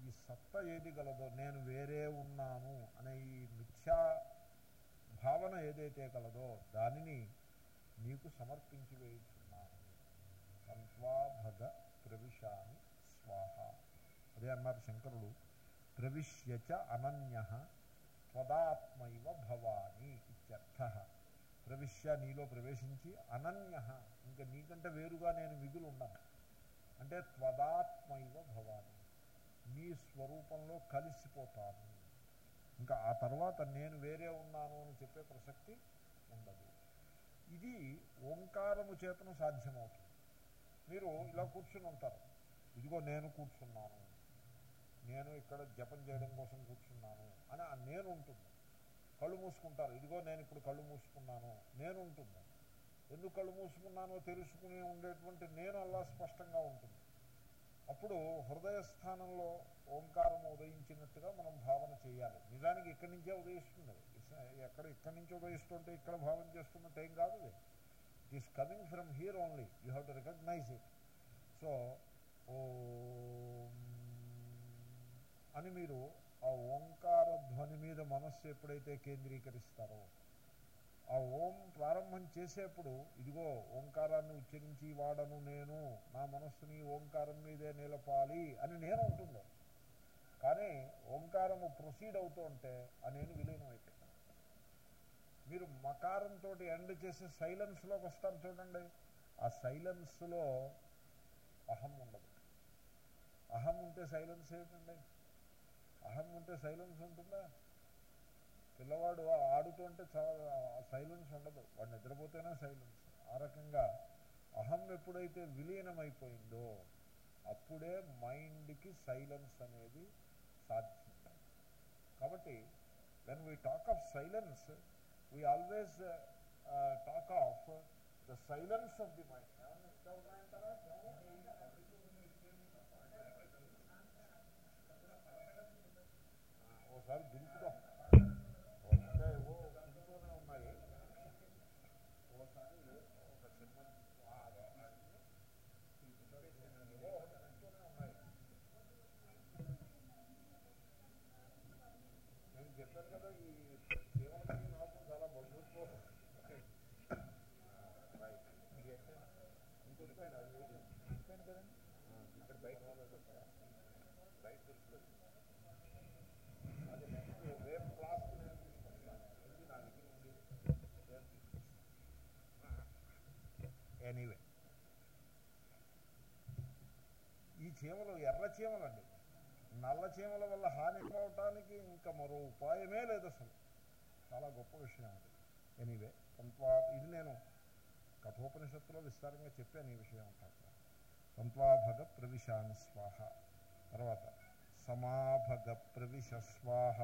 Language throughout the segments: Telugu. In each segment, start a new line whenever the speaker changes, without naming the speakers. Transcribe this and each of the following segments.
ఈ సత్త ఏది గలదో నేను వేరే ఉన్నాను అనే ఈ మిథ్యా భావన ఏదైతే కలదో దానిని నీకు సమర్పించి వేయుచున్నాను. సంత్వా భగ ప్రవిశాని స్వాహ. అదే అన్నారు శంకరుడు ప్రవిశ్యచ అనన్య త్వదాత్మైవ భవాని ఇత్యర్థ. ప్రవిశ్య నీలో ప్రవేశించి అనన్య. ఇంకా నీకంటే వేరుగా నేను మిగులు ఉన్నాను అంటే త్వదాత్మైవ భవాని. నీ స్వరూపంలో కలిసిపోతాను. ఇంకా ఆ తర్వాత నేను వేరే ఉన్నాను అని చెప్పే ప్రసక్తి ఉండదు. ఇది ఓంకారము చేతను సాధ్యమవుతుంది. మీరు ఇలా కూర్చుని ఉంటారు. ఇదిగో నేను కూర్చున్నాను. నేను ఇక్కడ జపం చేయడం కోసం కూర్చున్నాను అని ఆ నేను ఉంటుంది. కళ్ళు మూసుకుంటారు. ఇదిగో నేను ఇప్పుడు కళ్ళు మూసుకున్నాను. నేను ఉంటుంది. ఎందుకు కళ్ళు మూసుకున్నానో తెలుసుకుని ఉండేటువంటి నేను అలా స్పష్టంగా ఉంటుంది. అప్పుడు హృదయ స్థానంలో ఓంకారం ఉదయించినట్టుగా మనం భావన చేయాలి. నిజానికి ఇక్కడి నుంచే ఉదయిస్తుంది. ఎక్కడ ఇక్కడి నుంచి ఉదయిస్తుంటే ఇక్కడ భావన చేస్తున్నట్టు ఏం కాదు it is coming from here only you have to recognise it so ఓ అని మీరు ఆ ఓంకార ధ్వని మీద మనస్సు ఎప్పుడైతే కేంద్రీకరిస్తారో ఆ ఓం ప్రారంభం చేసేప్పుడు ఇదిగో ఓంకారాన్ని ఉచ్చరించి వాడను నేను నా మనస్సుని ఓంకారం మీదే నిలపాలి అని నేను ఉంటుంది కానీ ఓంకారము ప్రొసీడ్ అవుతూ ఉంటే ఆ నేను విలీనం అయిపోయింది మీరు మకారంతో ఎండ్ చేసి సైలెన్స్లోకి వస్తారు చూడండి. ఆ సైలెన్స్లో అహం ఉండదు. అహం ఉంటే సైలెన్స్ ఏమిటండి? అహం ఉంటే సైలెన్స్ ఉంటుందా? పిల్లవాడు ఆడుతుంటే చాలా సైలెన్స్ ఉండదు. వాడు నిద్రపోతేనే సైలెన్స్ ఆ రకంగా అహం ఎప్పుడైతే విలీనమైపోయిందో అప్పుడే మైండ్కి సైలెన్స్ అనేది సాధ్యం కాబట్టి when we talk of silence we always talk of the silence of the mind ఒకసారి దులుపుదాం వస్తే ఏవో దులుపుతూనే ఉన్నాయి ఓసారి ఒక చిన్న నేను చెప్పాను కదా ఈ జీవనకి నాకు చాలా బంధుత్వం రైట్ ఇంకొక అది చెప్పాను కదండి ఇక్కడ బయట బయట దొరుకుతుంది అది నెక్స్ట్ రేపు క్లాస్ నేను తీసుకొస్తాను ఇది నా దగ్గర ఉంది రేపు తీసుకొస్తాను ఎనీవే ఈ చీమలు ఎర్ర చీమలండి. నల్ల చీమల వల్ల హాని అవటానికి ఇంకా మరో ఉపాయమే లేదు అసలు. చాలా గొప్ప విషయం అది. ఎనీవే తంత్వా ఇది నేను కఠోపనిషత్తులో విస్తారంగా చెప్పాను ఈ విషయం అంతా తంత్వాభగ ప్రవిశాని స్వాహ. తర్వాత సమాభగ ప్రవిశ స్వాహ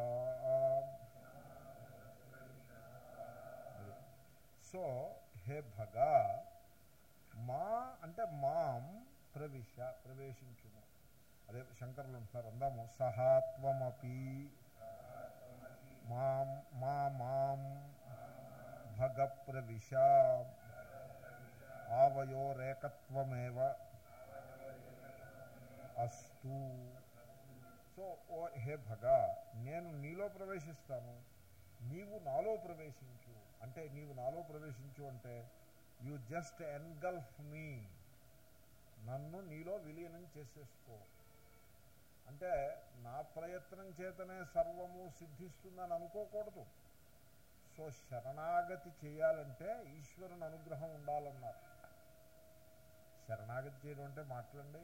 సో హే భగ మా అంటే మాం ప్రవిశ ప్రవేశించుము. అదే శంకరులు అంటున్నారు అందాము సహాత్వమపి మాం మా మాం భగ ప్రవిశ ఆవయోరేకత్వమేవ అస్తు. సో ఓ హే భగ నేను నీలో ప్రవేశిస్తాను నీవు నాలో ప్రవేశించు. అంటే నీవు నాలో ప్రవేశించు అంటే యు జస్ట్ ఎన్గల్ఫ్ మీ నన్ను నీలో విలీనం చేసేసుకో. అంటే నా ప్రయత్నం చేతనే సర్వము సిద్ధిస్తుందని అనుకోకూడదు. సో శరణాగతి చేయాలంటే ఈశ్వరుని అనుగ్రహం ఉండాలన్నారు. శరణాగతి చేయడం అంటే మాట్లాడండి.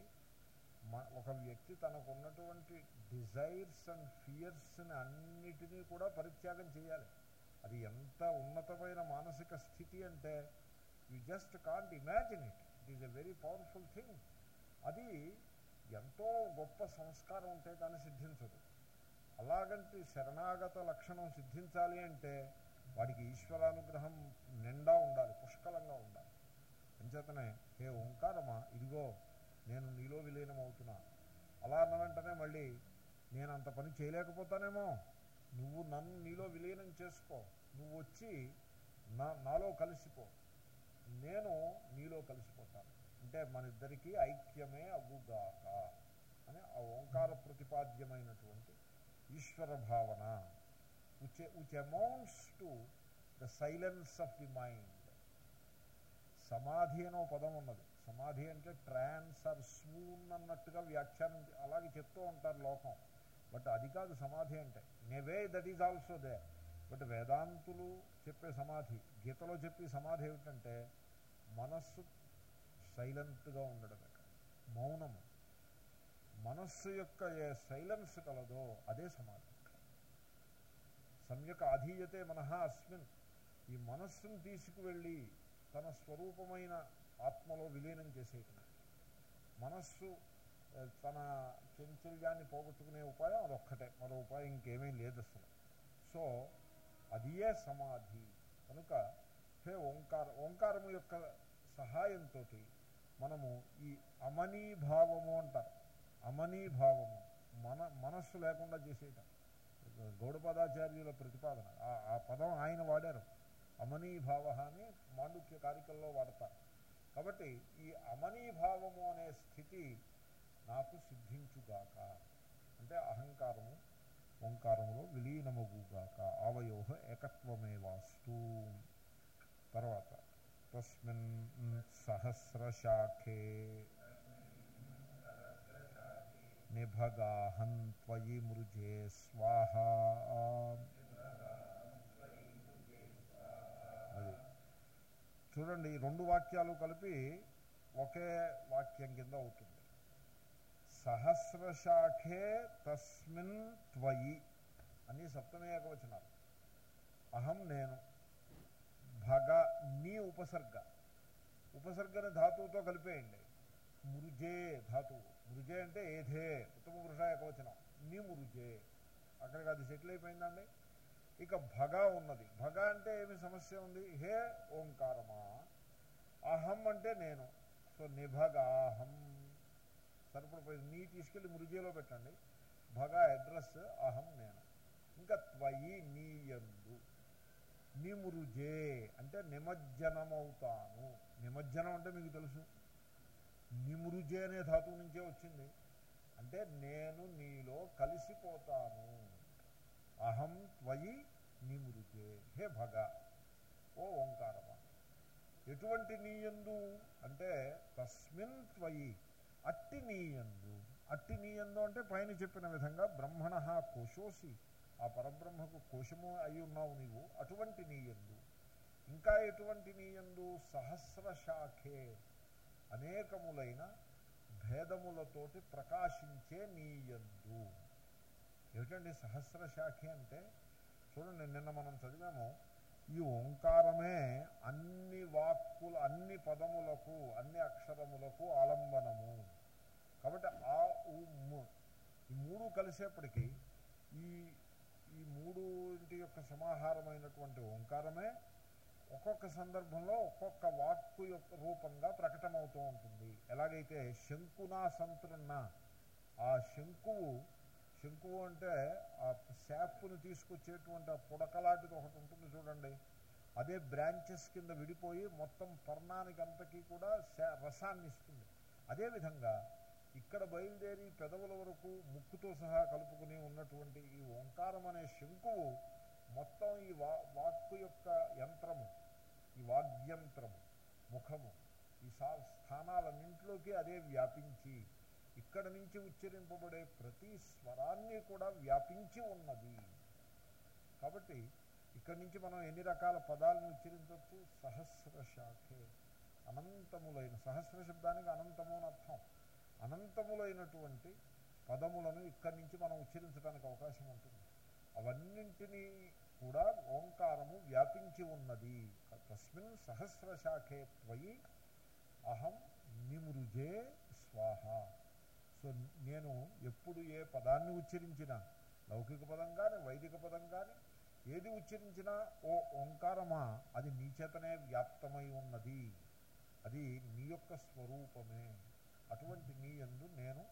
ఒక వ్యక్తి తనకు ఉన్నటువంటి డిజైర్స్ అండ్ ఫియర్స్ని అన్నిటినీ కూడా పరిత్యాగం చేయాలి. అది ఎంత ఉన్నతమైన మానసిక స్థితి అంటే you just can't imagine it it is a very powerful thing అది ఎంతో గొప్ప సంస్కారం ఉంటే కానీ సిద్ధించదు. అలాగంటి శరణాగత లక్షణం సిద్ధించాలి అంటే వాడికి ఈశ్వరానుగ్రహం నిండా ఉండాలి పుష్కలంగా ఉండాలి. అంచేతనే హే ఓంకారమా ఇదిగో నేను నీలో విలీనం అవుతున్నాను అలా అన్న వెంటనే మళ్ళీ నేను అంత పని చేయలేకపోతానేమో. నువ్వు నన్ను నీలో విలీనం చేసుకో. నువ్వు వచ్చి నా నాలో కలిసిపో. నేను నీలో కలిసిపోతాను. అంటే మన ఇద్దరికీ ఐక్యమే అవ్వుగాక అని ఆ ఓంకార ప్రతిపాద్యమైనటువంటి ఈశ్వర భావన. Which which amounts to the silence of the mind సమాధి అనో పదం ఉన్నది. సమాధి అంటే ట్రాన్స్ ఆర్ అన్నట్టుగా వ్యాఖ్యానం అలాగే చెప్తూ ఉంటారు లోకం. బట్ అది కాదు సమాధి అంటే. నెవే that is also there but వేదాంతులు చెప్పే సమాధి గీతలో చెప్పే సమాధి ఏమిటంటే మనస్సు సైలెంట్గా ఉండడం మౌనము. మనస్సు యొక్క ఏ సైలెన్స్ కలదో అదే సమాధి సమ్యక్ అధీయతే మనహ అస్మిన్. ఈ మనస్సును తీసుకువెళ్ళి తన స్వరూపమైన ఆత్మలో విలీనం చేసేయటం. మనస్సు తన చంచల్యాన్ని పోగొట్టుకునే ఉపాయం అదొక్కటే. మరో ఉపాయం ఇంకేమీ లేదు అసలు. సో అదియే సమాధి? కనుక హే ఓంకార ఓంకారము యొక్క సహాయంతో మనము ఈ అమనీభావము అంటారు. అమనీభావము. మన మనస్సు లేకుండా చేసేయటం. గౌడపదాచార్యుల ప్రతిపాదన. ఆ పదం ఆయన వాడారు. అమనీభావ అని మాండుక్య కారికల్లో వాడతారు. కాబట్టి ఈ అమనీభావము అనే స్థితి నాకు సిద్ధించుగాక. అంటే అహంకారము ఓంకారములో విలీనమగుగాక. ఆవయోహ ఏకత్వమే వాస్తు. తర్వాత తస్మిన్ సహస్రశాఖే నిభగాహం త్వయి మృజే స్వాహ అది చూడండి ఈ రెండు వాక్యాలు కలిపి ఒకే వాక్యం కింద అవుతుంది. సహస్రశాఖే తస్మిన్ త్వయి అని సప్తమే ఏకవచనాలు. అహం నేను భగ నీ ఉపసర్గ. ఉపసర్గని ధాతువుతో కలిపేయండి. మృజే ధాతువు. మృజే అంటే ఏధే ఉత్తమ పురుష ఏకవచనం. నీ మృజే అక్కడికి అది సెటిల్ అయిపోయిందండి? ఇక భగ ఉన్నది. భగ అంటే ఏమి సమస్య ఉంది? హే ఓంకారమా? అహం అంటే నేను. సో నిభగాహం సరిపడిపోయింది నీ తీసుకెళ్ళి మృజేలో పెట్టండి. భగ అడ్రస్ అహం నేను. ఇంకా త్వయి నీయందు. నిమృజే అంటే నిమజ్జనమవుతాను. నిమజ్జనం అంటే మీకు తెలుసు. నిమృజే అనే ధాతువు నుంచే వచ్చింది. అంటే నేను నీలో కలిసిపోతాను. త్వయి నిమృతే హే భగ ఓ ఓంకారమా. ఎటువంటి నీయందు? అంటే తస్మిన్ త్వయి అట్టి నీయందు. అట్టి నీయందు అంటే పైన చెప్పిన విధంగా బ్రహ్మణ కోశోసి ఆ పరబ్రహ్మకు కోశము అయి ఉన్నావు నీవు అటువంటి నీయందు. ఇంకా ఎటువంటి నీయందు? సహస్ర శాఖే. అనేకములైన భేదములతోటి ప్రకాశించే నీయందు. ఏమిటండి సహస్ర శాఖే అంటే? చూడండి నిన్న మనం చదివాము ఈ ఓంకారమే అన్ని వాక్కులు అన్ని పదములకు అన్ని అక్షరములకు ఆలంబనము. కాబట్టి ఆ ఉమ్ ఈ మూడు కలిసేప్పటికీ ఈ ఈ మూడుంటి యొక్క సమాహారమైనటువంటి ఓంకారమే ఒక్కొక్క సందర్భంలో ఒక్కొక్క వాక్కు యొక్క రూపంగా ప్రకటమవుతూ ఉంటుంది. ఎలాగైతే శంకునా సంతృన్న ఆ శంకువు శంకువు అంటే ఆ శాప్ను తీసుకొచ్చేటువంటి ఆ పుడకలాంటిది ఒకటి ఉంటుంది చూడండి. అదే బ్రాంచెస్ కింద విడిపోయి మొత్తం పర్ణానికి అంతకీ కూడా రసాన్ని ఇస్తుంది. అదేవిధంగా ఇక్కడ బయలుదేరి పెదవుల వరకు ముక్కుతో సహా కలుపుకుని ఉన్నటువంటి ఈ ఓంకారం అనే శంకువు మొత్తం ఈ వా వాక్కు యొక్క యంత్రము ఈ వాగ్యంత్రము ముఖము ఈ సా స్థానాలన్నింటిలోకి అదే వ్యాపించి ఇక్కడ నుంచి ఉచ్చరింపబడే ప్రతి స్వరాన్ని కూడా వ్యాపించి ఉన్నది. కాబట్టి ఇక్కడి నుంచి మనం ఎన్ని రకాల పదాలను ఉచ్చరించవచ్చు? సహస్ర శాఖే. అనంతములైన సహస్ర శబ్దానికి అనంతము అని అర్థం. అనంతములైనటువంటి పదములను ఇక్కడి నుంచి మనం ఉచ్చరించడానికి అవకాశం ఉంటుంది. అవన్నింటినీ కూడా ఓంకారము వ్యాపించి ఉన్నది. తస్మిన్ సహస్ర శాఖే త్వయి అహం నిమృజే స్వాహ. సో నేను ఎప్పుడు ఏ పదాన్ని ఉచ్చరించినా లౌకిక పదం కానీ వైదిక పదం కానీ ఏది ఉచ్చరించినా ఓ ఓంకారమా అది నీ చేతనే వ్యాప్తమై ఉన్నది. అది నీ యొక్క స్వరూపమే. అటువంటి నీ ఎందు నేను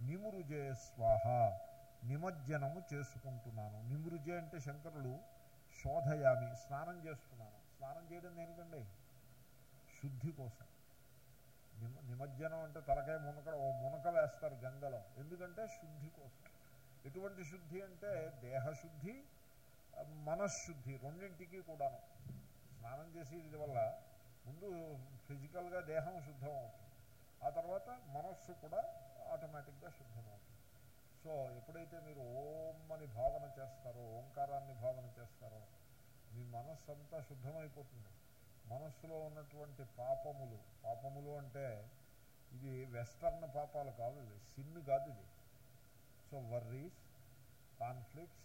నిమురుజే స్వాహ నిమజ్జనము చేసుకుంటున్నాను. నిమృజే అంటే శంకరులు శోధయామి స్నానం చేస్తున్నాను. స్నానం చేయడం దేనికండి? శుద్ధి కోసం. నిమజ్జనం అంటే తలకాయ మునకడ ఓ మునక వేస్తారు గంగలో. ఎందుకంటే శుద్ధి కోసం. ఎటువంటి శుద్ధి అంటే దేహశుద్ధి మనశ్శుద్ధి రెండింటికి కూడాను. స్నానం చేసి ఇది వల్ల ముందు ఫిజికల్గా దేహం శుద్ధం అవుతుంది ఆ తర్వాత మనస్సు కూడా ఆటోమేటిక్గా శుద్ధమవుతుంది. సో ఎప్పుడైతే మీరు ఓం అని భావన చేస్తారో ఓంకారాన్ని భావన చేస్తారో మీ మనస్సు అంతా శుద్ధమైపోతుంది. మనస్సులో ఉన్నటువంటి పాపములు. పాపములు అంటే ఇది వెస్టర్న్ పాపాలు కాదు ఇది సిన్ కాదు ఇది. So worries conflicts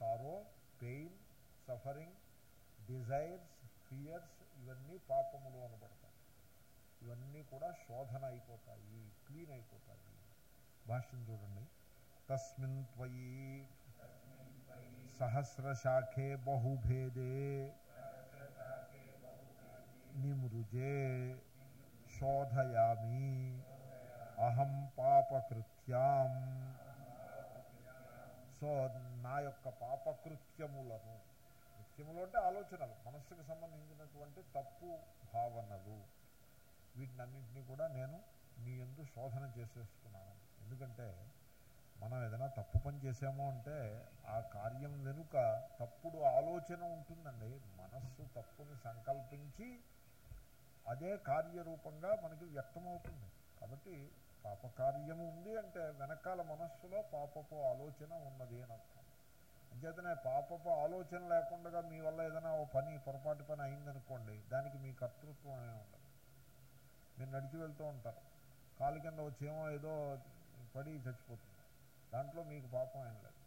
sorrow pain suffering desires fears ఇవన్నీ పాపములు అనబడతాయి. ఇవన్నీ కూడా శోధన అయిపోతాయి క్లీన్ అయిపోతాయి. భాష్యం చూడండి. తస్మిన్ త్వయి సహస్రశాఖే బహుభేదే నిమృజే శోధయామి అహం పాపకృత్యాం సో నా యొక్క పాపకృత్యములను కృత్యములు అంటే ఆలోచనలు మనస్సుకు సంబంధించినటువంటి తప్పు భావనలు. వీటినన్నింటినీ కూడా నేను మీ ఎందు శోధన చేసేస్తున్నాను. ఎందుకంటే మనం ఏదైనా తప్పు పని చేసాము అంటే ఆ కార్యం వెనుక తప్పుడు ఆలోచన ఉంటుందండి. మనస్సు తప్పుని సంకల్పించి అదే కార్యరూపంగా మనకి వ్యక్తమవుతుంది. కాబట్టి పాపకార్యము ఉంది అంటే వెనకాల మనస్సులో పాపపు ఆలోచన ఉన్నది అని అర్థం. అంచేతనే పాపపు ఆలోచన లేకుండా మీ వల్ల ఏదైనా ఓ పని పొరపాటు పని అయిందనుకోండి దానికి మీ కర్తృత్వం అనే ఉండదు. మీరు నడిచి వెళ్తూ ఉంటారు. కాలు కింద ఓ చీమ ఏదో పడి చచ్చిపోతుంది. దాంట్లో మీకు పాపం ఏం లేదు.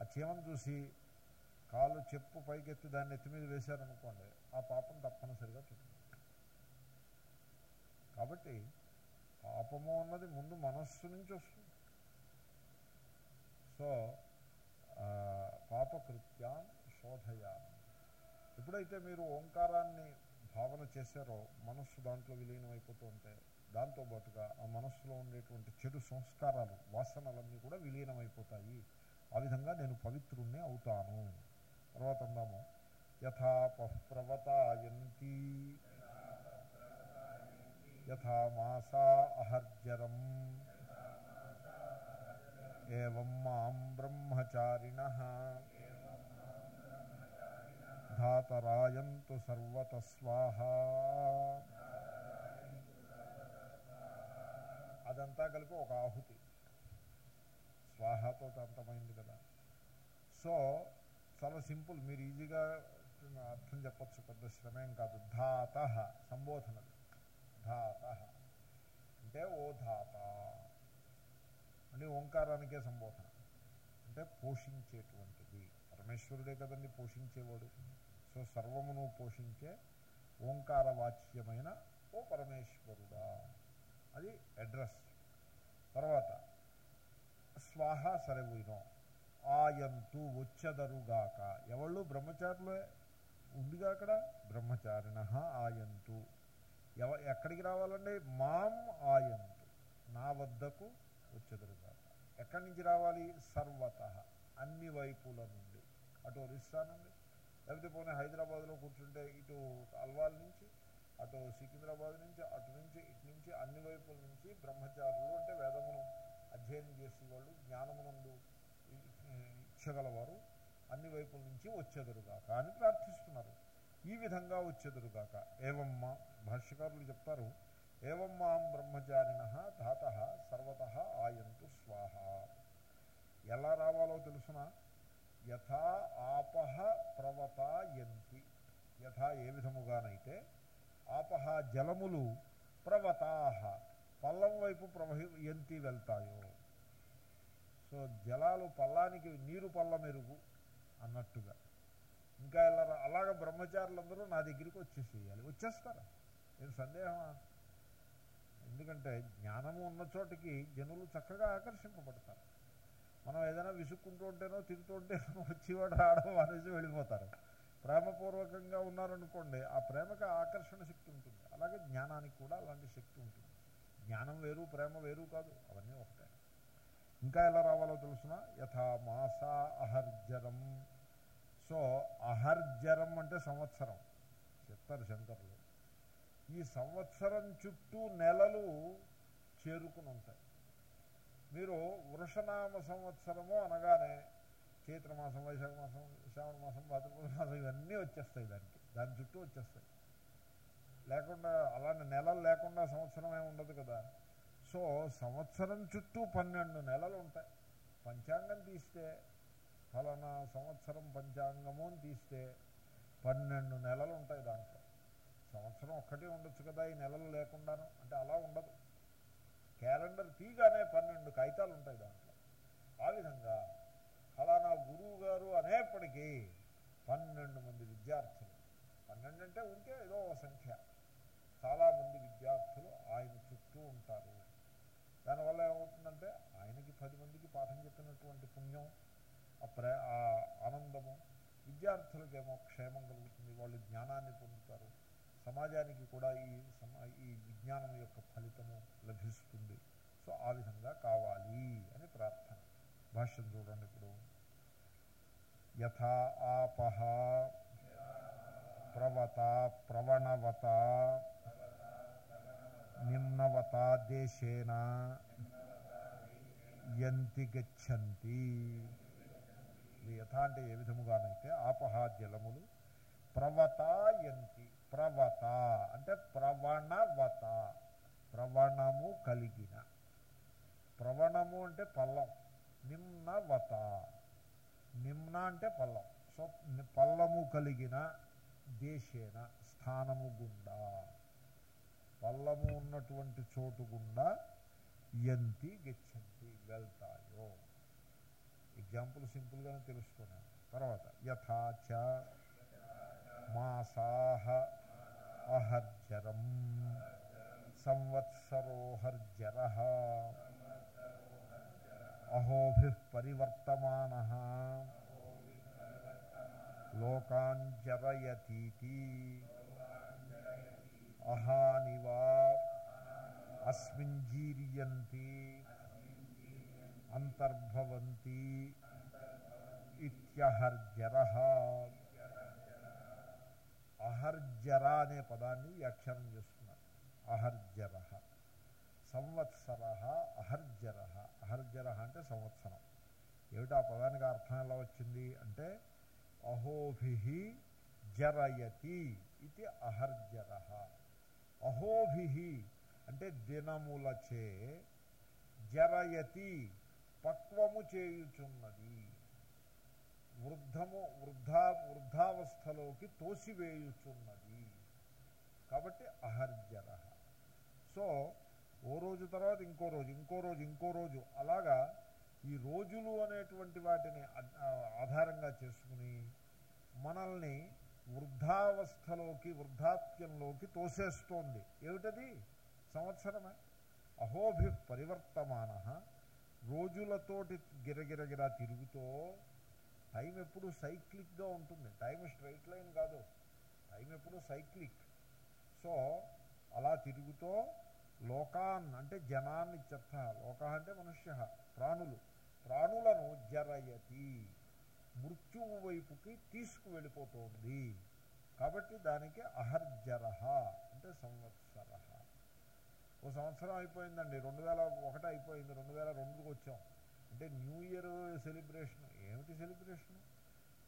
ఆ చీమను చూసి కాలు చెప్పు పైకెత్తి దాన్ని ఎత్తి మీద వేశారనుకోండి ఆ పాపం తప్పనిసరిగా చుట్టుకుంటుంది కాబట్టి పాపము అన్నది ముందు మనస్సు నుంచి వస్తుంది. సో పాపకృత్యాన్ శోధయా ఎప్పుడైతే మీరు ఓంకారాన్ని భావన చేశారో మనస్సు దాంట్లో విలీనం అయిపోతూ ఉంటే దాంతో పాటుగా ఆ మనస్సులో ఉండేటువంటి చెడు సంస్కారాలు వాసనలన్నీ కూడా విలీనం అయిపోతాయి ఆ విధంగా నేను పవిత్రుణ్ణి అవుతాను. తర్వాత అందాము. యథాపప్రవతాయంతి యథా మాసా అహర్జరం ఏవం మాం బ్రహ్మచారిణ ధాతరాయంతు సర్వత స్వాహ అదంతా కలిపి ఒక ఆహుతి. స్వాహతో అంతమైంది కదా. సో చాలా సింపుల్. మీరు ఈజీగా అర్థం చెప్పచ్చు. పెద్ద శ్రమేం కాదు. ధాత సంబోధనలు ధాత అంటే ఓ ధాత అంటే ఓంకారానికే సంబోధన. అంటే పోషించేటువంటిది. పరమేశ్వరుడే కదండి పోషించేవాడు. సో సర్వమును పోషించే ఓంకార వాచ్యమైన ఓ పరమేశ్వరుడా. అది అడ్రస్. తర్వాత స్వాహ సరే పోయినాం ఆయంతు వచ్చెదరుగాక. ఎవళ్ళు బ్రహ్మచారులే? ఉందిగా అక్కడ? బ్రహ్మచారిణ ఆయంతు. ఎవ ఎక్కడికి రావాలండి మాం ఆయంతు. నా వద్దకు వచ్చెదరుగాక ఎక్కడి నుంచి రావాలి? సర్వత. అన్ని వైపుల నుండి. అటు ఒరిస్సా నుండి. లేకపోతే పోనీ హైదరాబాద్లో కూర్చుంటే ఇటు అల్వాల్ నుంచి అటు సికింద్రాబాద్ నుంచి అటు నుంచి ఇటు నుంచి అన్ని వైపుల నుంచి బ్రహ్మచారులు అంటే వేదమును అధ్యయనం చేసేవాళ్ళు జ్ఞానమునందు ఇచ్చగలవారు. అన్ని వైపుల నుంచి వచ్చేదరుగా. కానీ ప్రార్థిస్తున్నారు. ఈ విధంగా వచ్చేదరుగాక. ఏవమ్మ భాష్యకారులు చెప్తారు ఏవమ్మాం బ్రహ్మచారిణ ధాత సర్వత ఆయంతు స్వాహ. ఎలా రావాలో తెలుసిన? యథా ఆపహ ప్రవతాయంతి. యథా ఏ విధముగానైతే ఆపహ జలములు ప్రవతాహ పల్లం వైపు ప్రవహింతి వెళ్తాయో. సో జలాలు పల్లానికి నీరు పల్ల మెరుగు అన్నట్టుగా. ఇంకా ఇలా రా- అలాగ బ్రహ్మచారులందరూ నా దగ్గరికి వచ్చేసేయాలి. వచ్చేస్తారు. నేను సందేహమా? ఎందుకంటే జ్ఞానము ఉన్న చోటికి జనులు చక్కగా ఆకర్షింపబడతారు. మనం ఏదైనా విసుక్కుంటూ ఉంటేనో తింటూ ఉంటేనో వచ్చేవాడు రావడం అనేసి వెళ్ళిపోతారు. ప్రేమపూర్వకంగా ఉన్నారనుకోండి ఆ ప్రేమకి ఆకర్షణ శక్తి ఉంటుంది. అలాగే జ్ఞానానికి కూడా అలాంటి శక్తి ఉంటుంది. జ్ఞానం వేరు ప్రేమ వేరు కాదు. అవన్నీ ఒకటే. ఇంకా ఎలా రావాలో తెలుసిన? యథా మాస అహర్జరం సో అహర్జరం అంటే సంవత్సరం చెప్తారు శంకరులు. ఈ సంవత్సరం చుట్టూ నెలలు చేరుకుని ఉంటాయి. మీరు వృషనామ సంవత్సరము అనగానే చైత్రమాసం వైశాఖ మాసం శ్రావణ మాసం భాద్రపద మాసం ఇవన్నీ వచ్చేస్తాయి దానికి. దాని చుట్టూ వచ్చేస్తాయి. లేకుండా అలాంటి నెలలు లేకుండా సంవత్సరం ఏమి ఉండదు కదా. సో సంవత్సరం చుట్టూ పన్నెండు నెలలు ఉంటాయి. పంచాంగం తీస్తే ఫలానా సంవత్సరం పంచాంగము అని తీస్తే పన్నెండు నెలలు ఉంటాయి దాంట్లో. సంవత్సరం ఒక్కటే ఉండొచ్చు కదా ఈ నెలలు లేకుండాను. అంటే అలా ఉండదు. క్యాలెండర్ తీగానే పన్నెండు కాగితాలు ఉంటాయి దాంట్లో. ఆ విధంగా ఫలానా గురువు గారు అనేప్పటికీ పన్నెండు మంది విద్యార్థులు. పన్నెండు అంటే ఉంటే ఏదో సంఖ్య. చాలామంది విద్యార్థులు ఆయన చుట్టూ ఉంటారు. దానివల్ల ఏమవుతుందంటే ఆయనకి పది మందికి పాఠం చెప్పినటువంటి పుణ్యం ప్రే ఆ ఆనందము విద్యార్థులకేమో క్షేమం కలుగుతుంది వాళ్ళు జ్ఞానాన్ని పొందుతారు. సమాజానికి కూడా ఈ సమా ఈ విజ్ఞానం యొక్క ఫలితము లభిస్తుంది. సో ఆ విధంగా కావాలి అని ప్రార్థన. భాష్యం చూడండి ఇప్పుడు. యథా ఆపహ ప్రవత ప్రవణవత నిమ్నవత దేశేన యంతి గచ్చంతి. యథ అంటే ఏ విధముగానైతే ఆపహ జలములు ప్రవతాయంతి ప్రవత అంటే ప్రవణవత ప్రవణము కలిగిన. ప్రవణము అంటే పల్లం నిమ్నవత. నిమ్న అంటే పల్లం. సో పల్లము కలిగిన దేశేన స్థానము గుండా. పల్లము ఉన్నటువంటి చోటు గుండా ఎంతి గచ్చంతి వెళ్తాయో. ఎగ్జాంపుల్ సింపుల్గానే తెలుసుకున్నాను. తర్వాత యథాచ మాసాహ అహర్జరం సంవత్సరోహర్జర అహోభి పరివర్తమాన లోకాంజరయతీతి అహానివా అస్మింజీర్యంతి అంతర్భవంతి ఇత్యహర్జర. అహర్జర అనే పదాన్ని వ్యాఖ్యానం చేస్తున్నారు. అహర్జర. సంవత్సర అహర్జర. అహర్జర అంటే సంవత్సరం. ఏమిటి ఆ పదానికి అర్థం ఎలా వచ్చింది? అంటే అహోభి జరయతి ఇది అహర్జర. అహోభి అంటే దినములచే జరయతి పక్వము చేయుచున్నది. వృద్ధము వృద్ధా వృద్ధావస్థలోకి తోసివేయుచున్నది. కాబట్టి అహర్జర. సో ఓ రోజు తర్వాత ఇంకో రోజు ఇంకో రోజు ఇంకో రోజు అలాగా ఈ రోజులు అనేటువంటి వాటిని ఆధారంగా చేసుకుని మనల్ని వృద్ధావస్థలోకి వృద్ధాప్యంలోకి తోసేస్తోంది. ఏమిటది? సంవత్సరమే? అహోభి పరివర్తమాన రోజులతోటి గిరగిరగిరా తిరుగుతో టైం ఎప్పుడు సైక్లిక్గా ఉంటుంది. టైం స్ట్రైట్ లైన్ కాదు. టైం ఎప్పుడు సైక్లిక్. సో అలా తిరుగుతో లోకాన్ అంటే జనాన్ని చెత్త. లోక అంటే మనుష్య ప్రాణులు. ప్రాణులను జరయతి. మృత్యువు వైపుకి తీసుకువెళ్ళిపోతుంది. కాబట్టి దానికి అహర్జరహ అంటే సంవత్సర ఓ సంవత్సరం అయిపోయిందండి. రెండు వేల ఒకటి అయిపోయింది. రెండు వేల రెండుకి వచ్చాం. అంటే న్యూ ఇయర్ సెలబ్రేషన్. ఏమిటి సెలబ్రేషన్?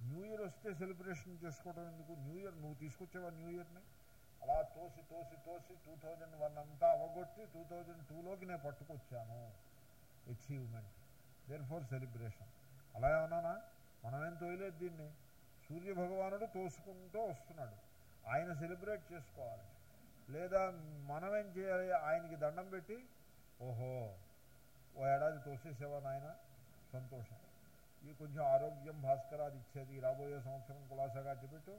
న్యూ ఇయర్ వస్తే సెలబ్రేషన్ చేసుకోవడం ఎందుకు? న్యూ ఇయర్ నువ్వు తీసుకొచ్చావా న్యూ ఇయర్ని? అలా తోసి తోసి తోసి టూ థౌజండ్ వన్ అంతా అవగొట్టి టూ థౌజండ్ టూలోకి నేను పట్టుకొచ్చాను. అచీవ్మెంట్ దేర్ ఫోర్ సెలబ్రేషన్ అలా ఏమన్నానా? మనమేం తోయలేదు దీన్ని. సూర్యభగవానుడు తోసుకుంటూ వస్తున్నాడు. ఆయన సెలబ్రేట్ చేసుకోవాలి. లేదా మనమేం చేయాలి? ఆయనకి దండం పెట్టి ఓహో ఓ ఏడాది తోసేసేవా నాయన? సంతోషం. ఈ కొంచెం ఆరోగ్యం భాస్కరాది ఇచ్చేది. రాబోయే సంవత్సరం కులాసాగా అట్టిపెట్టు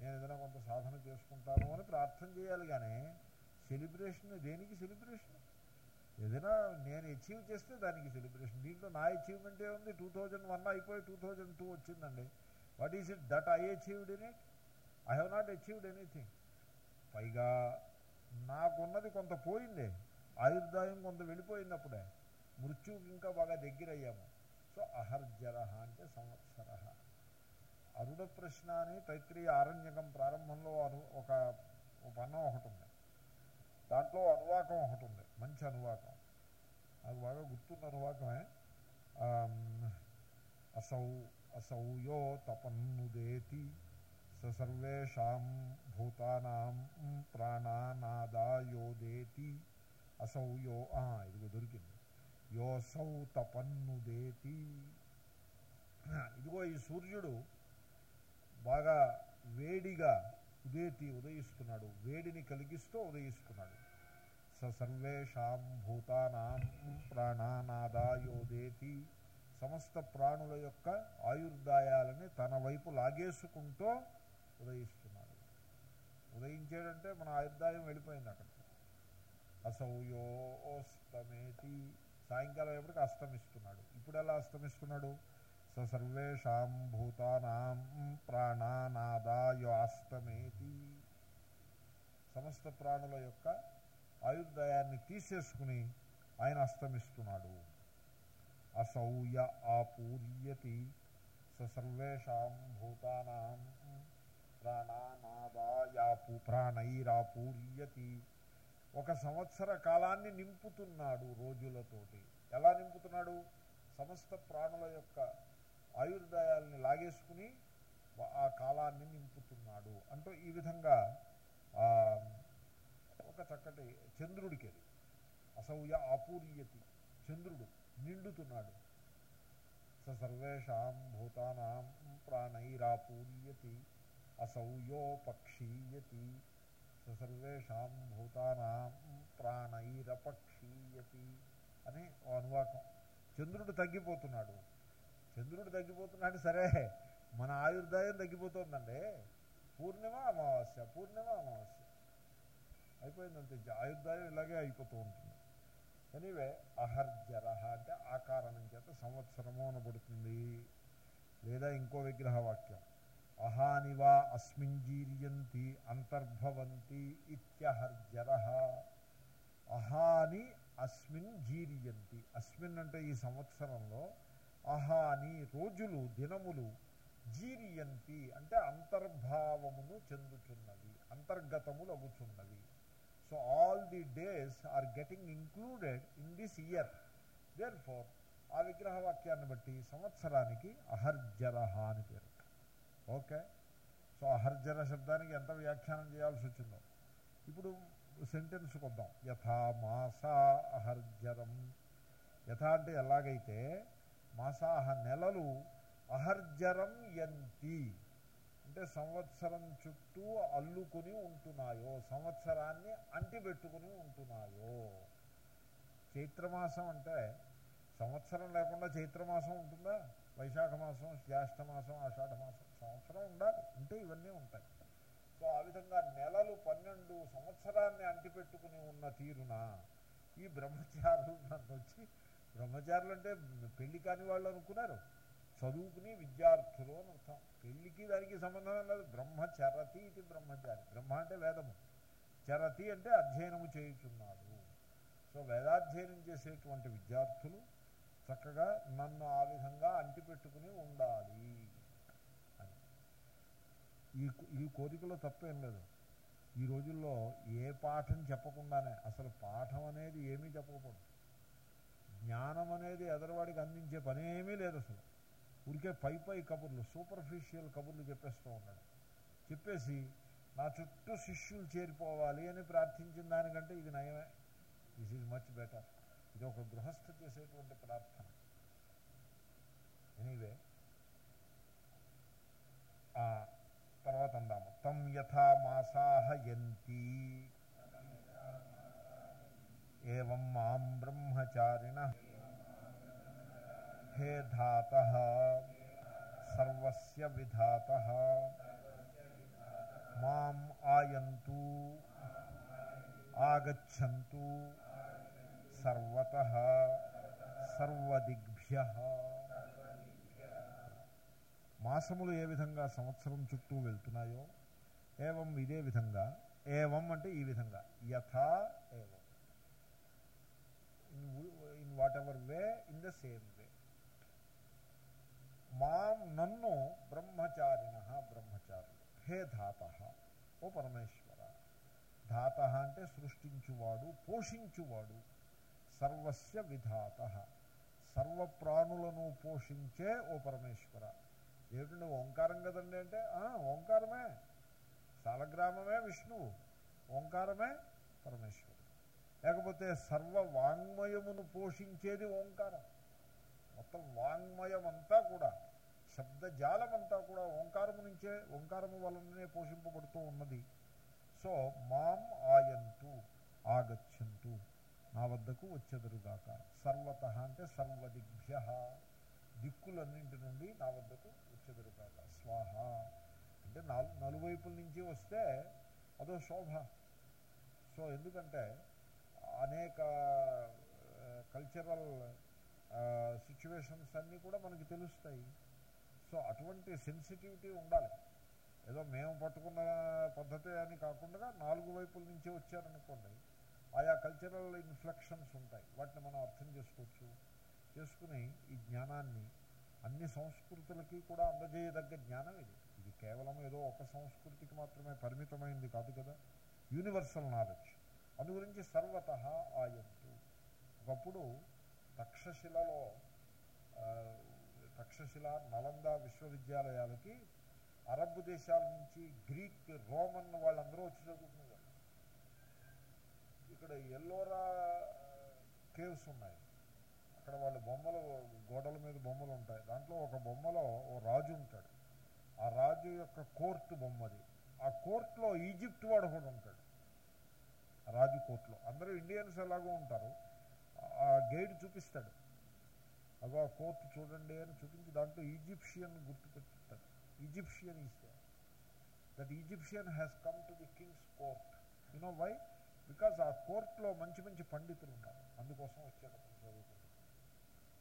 నేను ఏదైనా కొంత సాధన చేసుకుంటాను అని ప్రార్థన చేయాలి కానీ సెలబ్రేషన్ దేనికి సెలబ్రేషన్? ఏదైనా నేను అచీవ్ చేస్తే దానికి సెలబ్రేషన్. దీంట్లో నా అచీవ్మెంట్ ఏముంది టూ థౌజండ్ వన్ అయిపోయి టూ థౌజండ్ టూ వచ్చిందండి. What is it that I achieved in it I have not achieved anything పైగా నాకున్నది కొంత పోయింది. ఆయుర్దాయం కొంత వెళ్ళిపోయింది అప్పుడే మృత్యువుకి ఇంకా బాగా దగ్గరయ్యాము. సో అహర్జర అంటే సంవత్సర అరుడ ప్రశ్న అని తైత్రీయ ఆరణ్యకం ప్రారంభంలో అను ఒక పన్నం ఒకటి ఉంది దాంట్లో అనువాకం ఒకటి ఉంది మంచి అనువాకం. నాకు బాగా గుర్తున్న అనువాకమే అసౌ అసౌయో తపన్నుదేతి సర్వేషాం భూతానాం ప్రాణానాదాయోదేతి అసౌయో ఇదిగో దొరికింది యోసౌ తపన్నుదేతి ఇదిగో ఈ సూర్యుడు బాగా వేడిగా ఉదేతి ఉదయిస్తున్నాడు. వేడిని కలిగిస్తూ ఉదయిస్తున్నాడు. స సర్వేషాం భూతానాం ప్రాణానాదాయోదేతి సమస్త ప్రాణుల యొక్క ఆయుర్దాయాలని తన వైపు లాగేసుకుంటూ ఉదయిస్తుంది ఉదయించాడంటే మన ఆయుర్దాయం వెళ్ళిపోయింది అక్కడ. అసౌయోస్తమేతి సాయంకాలం ఎప్పటికి అస్తమిస్తున్నాడు. ఇప్పుడు ఎలా అస్తమిస్తున్నాడు? స సర్వేషాం భూతానాం ప్రాణానాదాయో అస్తమేతి. సమస్త ప్రాణుల యొక్క ఆయుర్దాయాన్ని తీసేసుకుని ఆయన అస్తమిస్తున్నాడు. అసౌయ ఆపూర్యతి. స సర్వేషాం భూతానాం ప్రాణానాదాయాపు ప్రాణైరాపూర్యతి. ఒక సంవత్సర కాలాన్ని నింపుతున్నాడు రోజులతోటి. ఎలా నింపుతున్నాడు? సమస్త ప్రాణుల యొక్క ఆయుర్దాయాల్ని లాగేసుకుని ఆ కాలాన్ని నింపుతున్నాడు అంటూ ఈ విధంగా ఒక చక్కటి చంద్రుడికి అది అసౌయ ఆపూర్యతి చంద్రుడు నిండుతున్నాడు. స సర్వేషాం భూతానాం ప్రాణైరాపూర్యతి. అసౌయోపక్షీయతి స సర్వేషాం భూతానాం ప్రాణైరపక్షీయతి అని ఓ అనువాకం చంద్రుడు తగ్గిపోతున్నాడు. చంద్రుడు తగ్గిపోతున్నాడు సరే. మన ఆయుర్దాయం తగ్గిపోతుందండి. పూర్ణిమ అమావాస్య పూర్ణిమ అమావాస్య. అయిపోయిందంతే. ఆయుర్దాయం ఇలాగే అయిపోతూ ఉంటుంది. ఎనీవే అహర్జర అంటే ఆ కారణం చేత సంవత్సరము అనబడుతుంది. లేదా ఇంకో విగ్రహ వాక్యం అహానివా అస్మింజీర్యంతి అంతర్భవంతి ఇత్యహర్జర. అహాని అస్మిన్ జీర్యంతి. అస్మిన్ అంటే ఈ సంవత్సరంలో అహాని రోజులు దినములు జీర్యంతి అంటే అంతర్భావమును చెందుతున్నవి అంతర్గతములు అవుతున్నవి so all the days are getting included in this year. Therefore ఆ విగ్రహ వాక్యాన్ని బట్టి సంవత్సరానికి అహర్జరహ అని పేరు. ఓకే. సో అహర్జర శబ్దానికి ఎంత వ్యాఖ్యానం చేయాల్సి వచ్చిందో. ఇప్పుడు సెంటెన్స్ కొద్దాం. యథా మాసా అహర్జరం. యథా అంటే ఎలాగైతే మాసాహ నెలలు అహర్జరం ఎంతి అంటే సంవత్సరం చుట్టూ అల్లుకొని ఉంటున్నాయో సంవత్సరాన్ని అంటిపెట్టుకుని ఉంటున్నాయో. చైత్రమాసం అంటే సంవత్సరం లేకుండా చైత్రమాసం ఉంటుందా? వైశాఖ మాసం జ్యేష్ఠ మాసం ఆషాఢ మాసం సంవత్సరం ఉండాలి. ఉంటే ఇవన్నీ ఉంటాయి. సో ఆ విధంగా నెలలు పన్నెండు సంవత్సరాన్ని అంటిపెట్టుకుని ఉన్న తీరున ఈ బ్రహ్మచారులు నన్ను వచ్చి బ్రహ్మచారులు అంటే పెళ్ళి కాని వాళ్ళు అనుకున్నారు. చదువుకుని విద్యార్థులు అని అర్థం. పెళ్ళికి దానికి సంబంధం లేదు. బ్రహ్మచరతి ఇది బ్రహ్మచారి. బ్రహ్మ అంటే వేదము. చరతి అంటే అధ్యయనము చేయుచున్నారు సో వేదాధ్యయనం చేసేటువంటి విద్యార్థులు చక్కగా నన్ను ఆ విధంగా అంటిపెట్టుకుని ఉండాలి అని. ఈ ఈ కోరికలో తప్పేం లేదు. ఈ రోజుల్లో ఏ పాఠం చెప్పకుండానే అసలు పాఠం అనేది ఏమీ చెప్పకూడదు జ్ఞానం అనేది ఎదరవాడికి అందించే పనేమీ లేదు అసలు. ఊరికే పై పై కబుర్లు సూపర్ఫిషియల్ కబుర్లు చెప్పేస్తూ ఉన్నాడు. చెప్పేసి నా చుట్టూ శిష్యులు చేరిపోవాలి అని ప్రార్థించిన దానికంటే ఇది నయమే. దిస్ ఈజ్ మచ్ బెటర్ ఇది ఒక గృహస్థ చేసేటువంటి ప్రార్థన ఎనీవే తర్వాత అందాము తం యథా మాసాహయంతి ఏం మాం బ్రహ్మచారిణ హే ధాత సర్వస్య విధాత మాం ఆయంతు ఆగచ్చంతు సర్వత సర్వదిగ్భ్య మాసములు ఏ విధంగా సంవత్సరం చుట్టూ వెళ్తున్నాయో ఏవం ఇదే విధంగా ఏవం అంటే ఈ విధంగా యథా ఏవం. In whatever way in the same way మాం నన్ను బ్రహ్మచారిణ బ్రహ్మచారులు. హే ధాత ఓ పరమేశ్వర. ధాత అంటే సృష్టించువాడు పోషించువాడు. సర్వస్య విధాత. సర్వ ప్రాణులను పోషించే ఓ పరమేశ్వర. ఏమిటండి ఓంకారం కదండి అంటే? ఓంకారమే. సాలగ్రామమే విష్ణువు. ఓంకారమే పరమేశ్వరుడు. లేకపోతే సర్వ వాంగ్మయమును పోషించేది ఓంకారం. మొత్తం వాంగ్మయం అంతా కూడా శబ్దజాలం అంతా కూడా ఓంకారము నుంచే ఓంకారము వలననే పోషింపబడుతూ ఉన్నది. సో మాం ఆయంతు ఆగచ్చంతు. నా వద్దకు వచ్చెదరుగాక సర్వత అంటే సర్వదిగ్భ్య. దిక్కులన్నింటి నుండి నా వద్దకు వచ్చెదరుగాక స్వాహ. అంటే నాలు నలువైపుల నుంచి వస్తే అదో శోభ. సో ఎందుకంటే అనేక కల్చరల్ సిచ్యువేషన్స్ అన్నీ కూడా మనకి తెలుస్తాయి. సో అటువంటి సెన్సిటివిటీ ఉండాలి. ఏదో మేము పట్టుకున్న పద్ధతి అని కాకుండా నాలుగు వైపుల నుంచి వచ్చారనుకోండి ఆయా కల్చరల్ ఇన్ఫ్లెక్షన్స్ ఉంటాయి. వాటిని మనం అర్థం చేసుకోవచ్చు. చేసుకుని ఈ జ్ఞానాన్ని అన్ని సంస్కృతులకి కూడా అందజేయదగ్గ జ్ఞానం ఇది. ఇది కేవలం ఏదో ఒక సంస్కృతికి మాత్రమే పరిమితమైంది కాదు కదా. యూనివర్సల్ నాలెడ్జ్ అందు గురించి సర్వత ఆయంతు. ఒకప్పుడు తక్షశిలలో తక్షశిల నలంద విశ్వవిద్యాలయాలకి అరబ్ దేశాల నుంచి గ్రీక్ రోమన్ వాళ్ళందరూ వచ్చి చదువుకునేవారు. ఇక్కడ ఎల్లోరా కేవ్స్ ఉన్నాయి. అక్కడ వాళ్ళ బొమ్మలు గోడల మీద బొమ్మలు ఉంటాయి. దాంట్లో ఒక బొమ్మలో ఓ రాజు ఉంటాడు. ఆ రాజు యొక్క కోర్టు బొమ్మది ఆ కోర్టులో ఈజిప్ట్ వాడు కూడా ఉంటాడు. రాజు కోర్టులో. అందరూ ఇండియన్స్ ఎలాగో ఉంటారు. ఆ గైడ్ చూపిస్తాడు. అగో ఆ కోర్టు చూడండి అని చూపించి దాంట్లో Egyptian గుర్తుపెట్టిస్తాడు Egyptian is that Egyptian has come to the king's court you know why because ఆ కోర్టులో మంచి మంచి పండితులు ఉన్నారు అందుకోసం వచ్చారు చదువుకుంటారు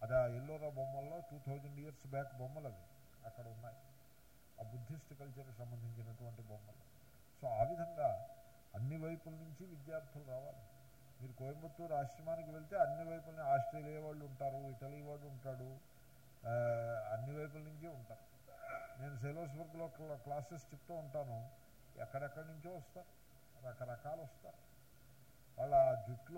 అది ఆ ఎల్లోరా బొమ్మల్లో టూ థౌజండ్ ఇయర్స్ బ్యాక్ బొమ్మలు అవి. అక్కడ ఉన్నాయి. ఆ బుద్ధిస్ట్ కల్చర్కి సంబంధించినటువంటి బొమ్మలు. సో ఆ విధంగా అన్ని వైపుల నుంచి విద్యార్థులు రావాలి. మీరు కోయంబత్తూరు ఆశ్రమానికి వెళ్తే అన్ని వైపుల ఆస్ట్రేలియా వాళ్ళు ఉంటారు ఇటలీ వాడు ఉంటాడు అన్ని వైపుల నుంచి ఉంటారు. నేను సెలోస్బర్గ్లో క్లాసెస్ చెప్తూ ఉంటాను. ఎక్కడెక్కడి నుంచో వస్తారు. రకరకాలు వస్తారు. వాళ్ళ ఆ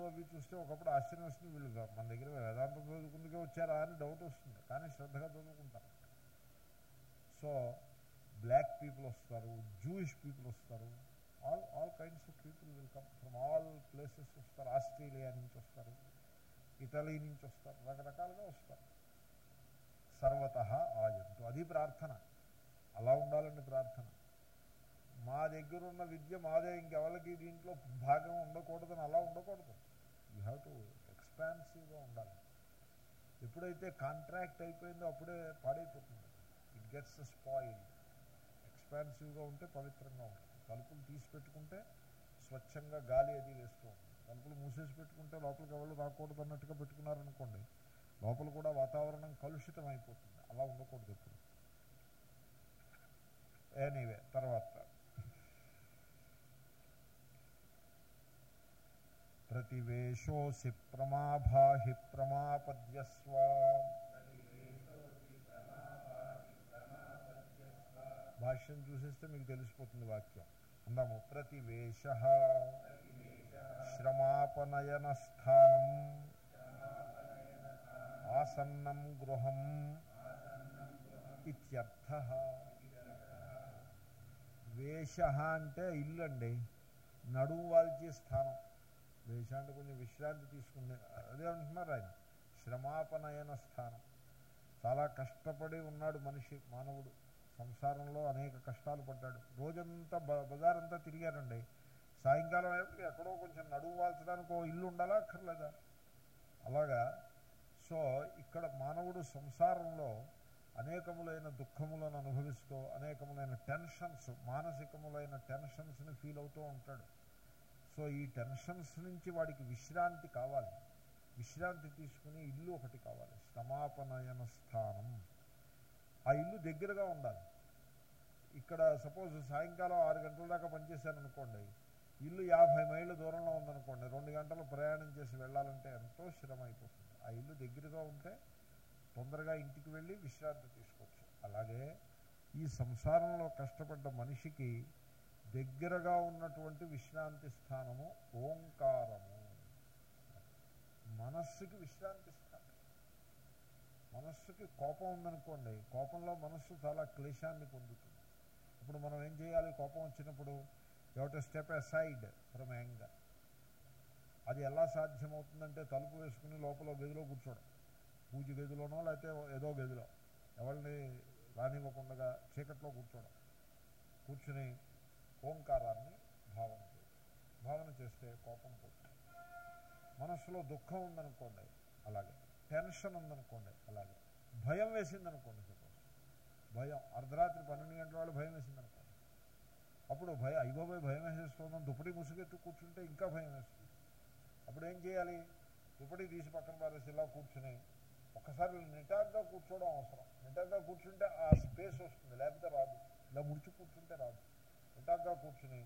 అవి చూస్తే ఒకప్పుడు ఆశ్చర్యం వస్తుంది వీళ్ళు. మన దగ్గర వేదాంతం చదువుకుందుకే వచ్చారా అని డౌట్ వస్తుంది. కానీ శ్రద్ధగా చదువుకుంటారు. సో బ్లాక్ పీపుల్ వస్తారు జూయిష్ పీపుల్ వస్తారు. All all kinds of people will come from all places వస్తారు. ఆస్ట్రేలియా నుంచి వస్తారు. ఇటలీ నుంచి వస్తారు. రకరకాలుగా వస్తారు. సర్వత ఆయంతు. అది ప్రార్థన. అలా ఉండాలండి ప్రార్థన. మా దగ్గర ఉన్న విద్య మాదే ఇంకెవరికి దీంట్లో భాగం ఉండకూడదని అలా ఉండకూడదు. యూ హ్యావ్ టు ఎక్స్పాన్సివ్గా ఉండాలి. ఎప్పుడైతే కాంట్రాక్ట్ అయిపోయిందో అప్పుడే పాడైపోతుంది. ఇట్ గెట్స్ స్పాయిల్ ఎక్స్పాన్సివ్గా ఉంటే పవిత్రంగా ఉంటుంది. తలుపులు తీసి పెట్టుకుంటే స్వచ్ఛంగా గాలి అది వేస్తూ ఉంటుంది. తలుపులు మూసేసి పెట్టుకుంటే లోపలికి ఎవరు రాకూడదు అన్నట్టుగా పెట్టుకున్నారనుకోండి లోపల కూడా వాతావరణం కలుషితం అయిపోతుంది అలా ఉండకూడదు ఎప్పుడు. ఎనీవే తర్వాత. ప్రతివేశోసి ప్రమాభాహి ప్రమాపద్యస్వ. భాష్యం చూసేస్తే మీకు తెలిసిపోతుంది వాక్యం. అందాము ప్రతివేశ. శ్రమాపనయన స్థానం ఆసన్నం గృహం ఇత్యర్థ. వేష అంటే ఇల్లు అండి నడుము వాల్చే స్థానం. వేష కొంచెం విశ్రాంతి తీసుకునే అదే అంటున్నారు ఆయన శ్రమాపనయన స్థానం చాలా కష్టపడి ఉన్నాడు మనిషి మానవుడు సంసారంలో అనేక కష్టాలు పడ్డాడు రోజంతా బ బజారంతా తిరిగారండి సాయంకాలం అయినప్పుడు ఎక్కడో కొంచెం నడువు వాల్చడానికి ఓ ఇల్లు ఉండాలా అక్కర్లేదా అలాగా సో ఇక్కడ మానవుడు సంసారంలో అనేకములైన దుఃఖములను అనుభవిస్తూ అనేకములైన టెన్షన్స్ మానసికములైన టెన్షన్స్ని ఫీల్ అవుతూ ఉంటాడు సో ఈ టెన్షన్స్ నుంచి వాడికి విశ్రాంతి కావాలి. విశ్రాంతి తీసుకుని ఇల్లు ఒకటి కావాలి. శ్రమాపనయన స్థానం. ఆ ఇల్లు దగ్గరగా ఉండాలి. ఇక్కడ సపోజ్ సాయంకాలం ఆరు గంటల దాకా పనిచేశారనుకోండి ఇల్లు యాభై మైళ్ళ దూరంలో ఉందనుకోండి రెండు గంటలు ప్రయాణం చేసి వెళ్ళాలంటే ఎంతో శ్రమ అయిపోతుంది. ఆ ఇల్లు దగ్గరగా ఉంటే తొందరగా ఇంటికి వెళ్ళి విశ్రాంతి తీసుకోవచ్చు. అలాగే ఈ సంసారంలో కష్టపడ్డ మనిషికి దగ్గరగా ఉన్నటువంటి విశ్రాంతి స్థానము ఓంకారము. మనస్సుకి విశ్రాంతి స్థానం. మనస్సుకి కోపం ఉందనుకోండి కోపంలో మనస్సు చాలా క్లేశాన్ని పొందుతుంది. ఇప్పుడు మనం ఏం చేయాలి? కోపం వచ్చినప్పుడు ఎవట step aside from anger అది ఎలా సాధ్యమవుతుందంటే తలుపు వేసుకుని లోపల గదిలో కూర్చోడం పూజ గదిలోనో లేకపోతే ఏదో గదిలో. ఎవరిని రానివ్వకుండా చీకట్లో కూర్చోడం కూర్చుని ఓంకారాన్ని భావన భావన చేస్తే కోపం పోతుంది. మనస్సులో దుఃఖం ఉందనుకోండి అలాగే టెన్షన్ ఉందనుకోండి అలాగే భయం వేసిందనుకోండి సపోజ్ భయం అర్ధరాత్రి పన్నెండు గంటల వాళ్ళు భయం వేసిందనుకోండి. అప్పుడు భయం అయిపోయి భయం వేసేస్తుందని దుప్పటి ముసుగెత్తు కూర్చుంటే ఇంకా భయం వేస్తుంది. అప్పుడు ఏం చేయాలి? దుప్పటి తీసి పక్కన పారేసి ఇలా కూర్చుని ఒకసారి నిటాగ్గా కూర్చోవడం అవసరం. నిటాగ్గా కూర్చుంటే ఆ స్పేస్ వస్తుంది లేకపోతే రాదు. ఇలా ముడిచి కూర్చుంటే రాదు. నిటాగ్గా కూర్చుని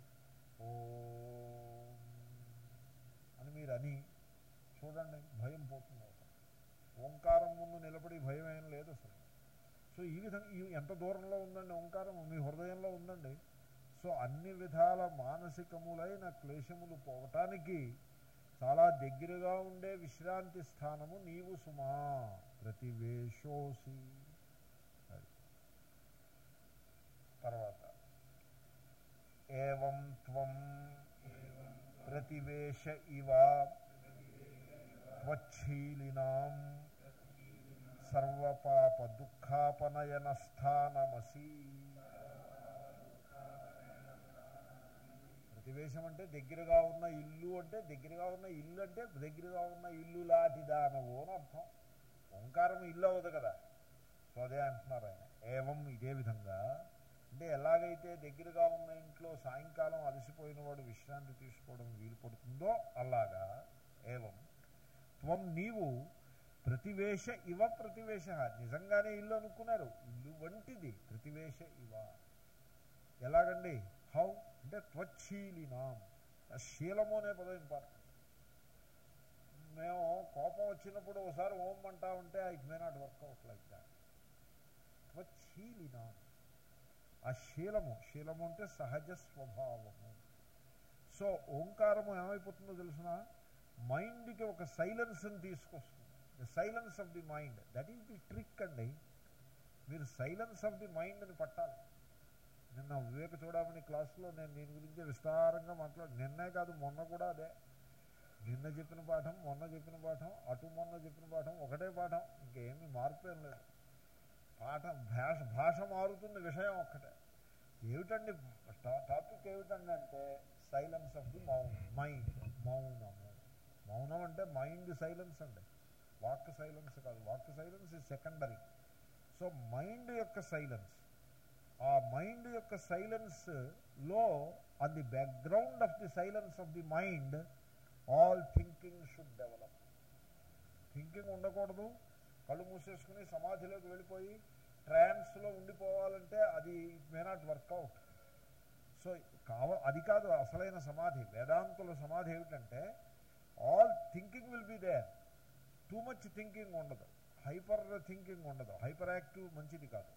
ఓ అని మీరు అని చూడండి భయం పోతుంది ఓంకారం ముందు నిలబడి భయం ఏం లేదు అసలు. సో ఈ విధంగా ఎంత దూరంలో ఉందండి ఓంకారం? మీ హృదయంలో ఉందండి. సో అన్ని విధాల మానసికములైన క్లేశములు పోవటానికి చాలా దగ్గరగా ఉండే విశ్రాంతి స్థానము నీవు సుమా ప్రతివేశోసి. తర్వాత. ఏం త్వం ప్రతివేశ ఇవ త్వచ్చీలినాం సర్వపాప దుఃఖాపనయన స్థానమసి ప్రతివేశం అంటే దగ్గరగా ఉన్న ఇల్లు అంటే దగ్గరగా ఉన్న ఇల్లు అంటే దగ్గరగా ఉన్న ఇల్లు లాంటి దానవు అని అర్థం. ఓంకారం ఇల్లు అవ్వదు కదా. సో అదే అంటున్నారు ఆయన. ఏవం ఇదే విధంగా అంటే ఎలాగైతే దగ్గరగా ఉన్న ఇంట్లో సాయంకాలం అలసిపోయిన వాడు విశ్రాంతి తీసుకోవడం వీలు పడుతుందో అలాగా ఏవం త్వం నీవు ప్రతివేశ ఇవ ప్రతివేశ. నిజంగానే ఇల్లు అనుకున్నారు. ఇల్లు వంటిది. ప్రతివేశ ఇవ. ఎలాగండి? హౌ? అంటే త్వచ్చీలినాం శీలము అనే పదం ఇంపార్టెంట్. మేము కోపం వచ్చినప్పుడు ఒకసారి ఓం అంటా ఉంటే it may not work out like that. త్వచ్చీలినాం ఆ శీలము శీలము అంటే సహజ స్వభావము. సో ఓంకారము ఏమైపోతుందో తెలిసిన? మైండ్కి ఒక సైలెన్స్ని తీసుకొస్తుంది. The silence of the mind that is the trick అండి. మీరు సైలెన్స్ ఆఫ్ ది మైండ్ని పట్టాలి. నిన్న వివేక చూడమని క్లాసులో నేను దీని గురించి విస్తారంగా మాట్లాడు నిన్నే కాదు మొన్న కూడా అదే. నిన్న చెప్పిన పాఠం మొన్న చెప్పిన పాఠం అటు మొన్న చెప్పిన పాఠం ఒకటే పాఠం. ఇంకేమీ మార్పు లేదు. పాఠం భాష భాష మారుతుంది విషయం ఒక్కటే. ఏమిటండి టాపిక్ ఏమిటండి అంటే సైలెన్స్ ఆఫ్ ది మౌన్ మైండ్ మౌనము. మౌనం అంటే మైండ్ సైలెన్స్ అండి. వాక్ సైలెన్స్ కాదు. వాక్ సైలెన్స్ ఈ సెకండరీ సో మైండ్ యొక్క సైలెన్స్ ఆ మైండ్ యొక్క సైలెన్స్లో on the background of the silence of the mind all thinking should develop thinking ఉండకూడదు. కళ్ళు మూసేసుకుని సమాధిలోకి వెళ్ళిపోయి ట్రాన్స్లో ఉండిపోవాలంటే అది it may not work out so కావ అది కాదు అసలైన సమాధి వేదాంతుల సమాధి ఏమిటంటే all thinking will be there too much thinking ఉండదు. హైపర్ థింకింగ్ ఉండదు. హైపర్ యాక్టివ్ మంచిది కాదు.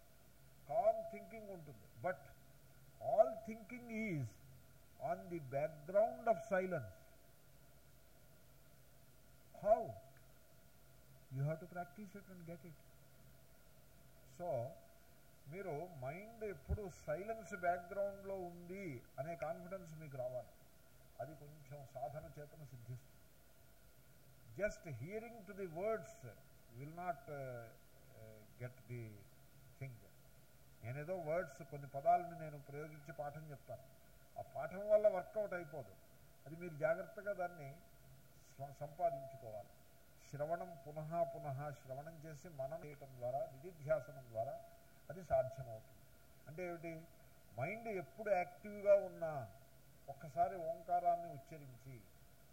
కామ్ థింకింగ్ ఉంటుంది. But all thinking is on the background of silence how you have to practice it and get it so మీరు మైండ్ ఎప్పుడు సైలెన్స్ బ్యాక్గ్రౌండ్లో ఉంది అనే కాన్ఫిడెన్స్ మీకు రావాలి. అది కొంచెం సాధన చేతను సిద్ధిస్తుంది. Just hearing to the words will not get the thing నేనేదో వర్డ్స్ కొన్ని పదాలను నేను ప్రయోగించి పాఠం చెప్తాను. ఆ పాఠం వల్ల వర్కౌట్ అయిపోదు. అది మీరు జాగ్రత్తగా దాన్ని సంపాదించుకోవాలి. శ్రవణం పునః పునః శ్రవణం చేసి మనం చేయటం ద్వారా నిధిధ్యాసనం ద్వారా అది సాధ్యమవుతుంది. అంటే ఏమిటి? మైండ్ ఎప్పుడు యాక్టివ్గా ఉన్నా ఒక్కసారి ఓంకారాన్ని ఉచ్చరించి